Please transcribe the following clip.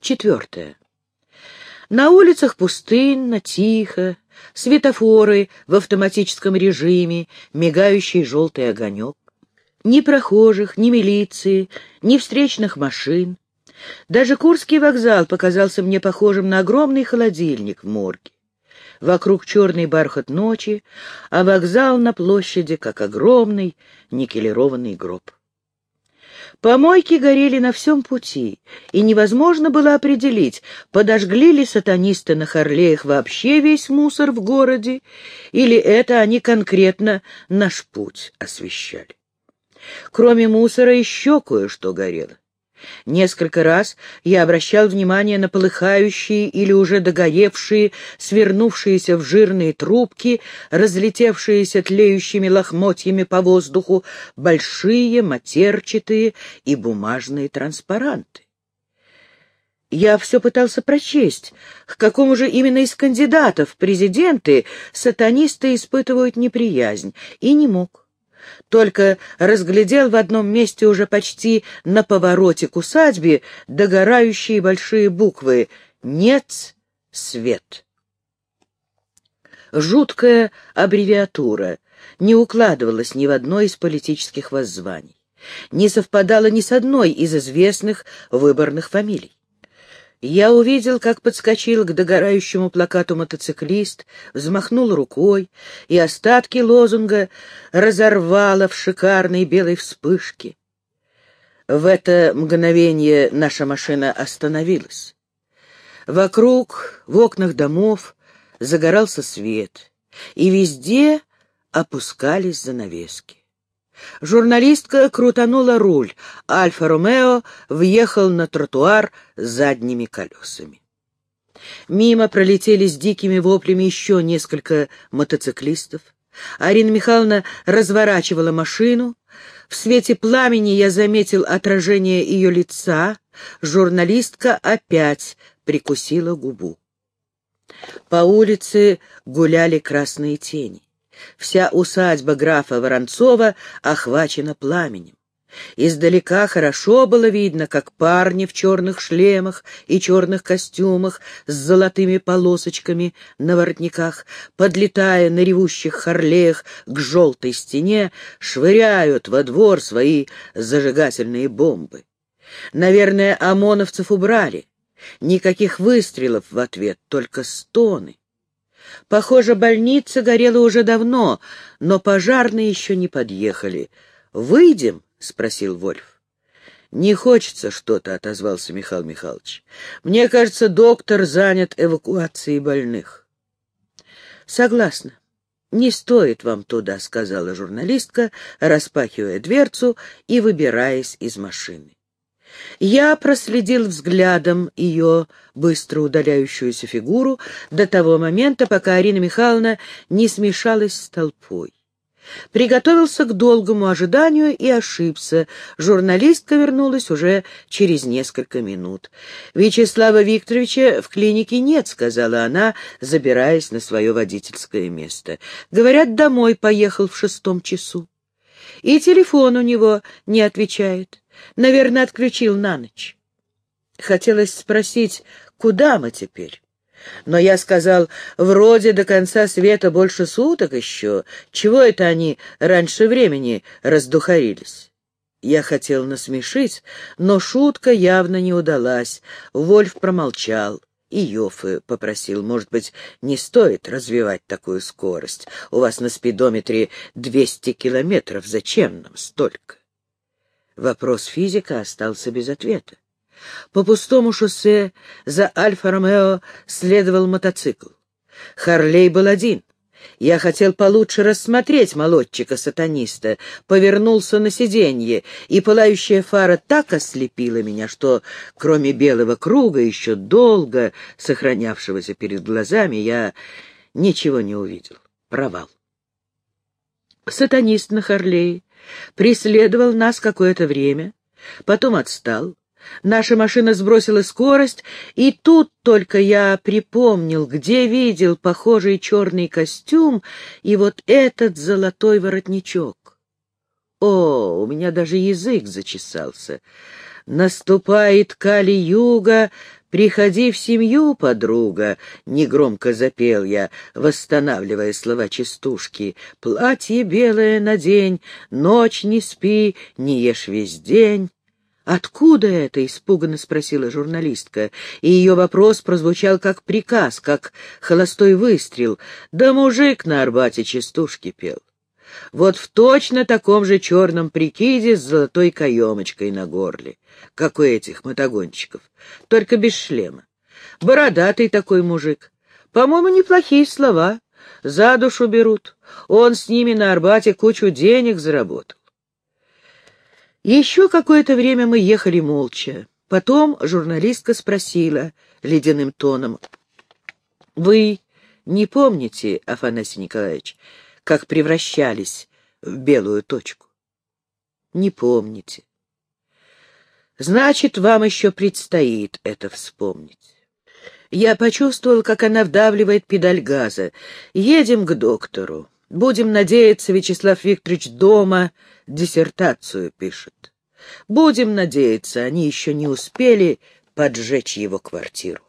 Четвертое. На улицах пустынно, тихо, светофоры в автоматическом режиме, мигающий желтый огонек. Ни прохожих, ни милиции, ни встречных машин. Даже Курский вокзал показался мне похожим на огромный холодильник в морге. Вокруг черный бархат ночи, а вокзал на площади, как огромный никелированный гроб. Помойки горели на всем пути, и невозможно было определить, подожгли ли сатанисты на Харлеях вообще весь мусор в городе, или это они конкретно наш путь освещали. Кроме мусора еще кое-что горело. Несколько раз я обращал внимание на полыхающие или уже догоревшие, свернувшиеся в жирные трубки, разлетевшиеся тлеющими лохмотьями по воздуху, большие, матерчатые и бумажные транспаранты. Я все пытался прочесть, к какому же именно из кандидатов президенты сатанисты испытывают неприязнь, и не мог только разглядел в одном месте уже почти на повороте к усадьбе догорающие большие буквы «Нет свет». Жуткая аббревиатура не укладывалась ни в одно из политических воззваний, не совпадала ни с одной из известных выборных фамилий. Я увидел, как подскочил к догорающему плакату мотоциклист, взмахнул рукой, и остатки лозунга разорвало в шикарной белой вспышке. В это мгновение наша машина остановилась. Вокруг, в окнах домов, загорался свет, и везде опускались занавески. Журналистка крутанула руль. Альфа-Ромео въехал на тротуар задними колесами. Мимо пролетели с дикими воплями еще несколько мотоциклистов. Арина Михайловна разворачивала машину. В свете пламени я заметил отражение ее лица. Журналистка опять прикусила губу. По улице гуляли красные тени. Вся усадьба графа Воронцова охвачена пламенем. Издалека хорошо было видно, как парни в черных шлемах и черных костюмах с золотыми полосочками на воротниках, подлетая на ревущих харлеях к желтой стене, швыряют во двор свои зажигательные бомбы. Наверное, ОМОНовцев убрали. Никаких выстрелов в ответ, только стоны. Похоже, больница горела уже давно, но пожарные еще не подъехали. «Выйдем?» — спросил Вольф. «Не хочется что-то», — отозвался Михаил Михайлович. «Мне кажется, доктор занят эвакуацией больных». «Согласна. Не стоит вам туда», — сказала журналистка, распахивая дверцу и выбираясь из машины. Я проследил взглядом ее быстро удаляющуюся фигуру до того момента, пока Арина Михайловна не смешалась с толпой. Приготовился к долгому ожиданию и ошибся. Журналистка вернулась уже через несколько минут. «Вячеслава Викторовича в клинике нет», — сказала она, забираясь на свое водительское место. «Говорят, домой поехал в шестом часу. И телефон у него не отвечает. Наверное, отключил на ночь. Хотелось спросить, куда мы теперь? Но я сказал, вроде до конца света больше суток еще. Чего это они раньше времени раздухарились? Я хотел насмешить, но шутка явно не удалась. Вольф промолчал. И Йоффе попросил, может быть, не стоит развивать такую скорость. У вас на спидометре двести километров, зачем нам столько? Вопрос физика остался без ответа. По пустому шоссе за Альфа-Ромео следовал мотоцикл. Харлей был один. Я хотел получше рассмотреть молодчика-сатаниста, повернулся на сиденье, и пылающая фара так ослепила меня, что, кроме белого круга, еще долго сохранявшегося перед глазами, я ничего не увидел. Провал. Сатанист на Харлее преследовал нас какое-то время, потом отстал. Наша машина сбросила скорость, и тут только я припомнил, где видел похожий черный костюм и вот этот золотой воротничок. О, у меня даже язык зачесался. Наступает Кали-Юга, «Приходи в семью, подруга», — негромко запел я, восстанавливая слова частушки. «Платье белое надень, ночь не спи, не ешь весь день». «Откуда это?» — испуганно спросила журналистка, и ее вопрос прозвучал как приказ, как холостой выстрел. Да мужик на Арбате частушки пел. Вот в точно таком же черном прикиде с золотой каемочкой на горле, как у этих мотогонщиков, только без шлема. Бородатый такой мужик. По-моему, неплохие слова. За душу берут. Он с ними на Арбате кучу денег заработал. Еще какое-то время мы ехали молча. Потом журналистка спросила ледяным тоном. — Вы не помните, Афанасий Николаевич, как превращались в белую точку? Не помните. Значит, вам еще предстоит это вспомнить. Я почувствовал, как она вдавливает педаль газа. Едем к доктору. Будем надеяться, Вячеслав Викторович дома диссертацию пишет. Будем надеяться, они еще не успели поджечь его квартиру.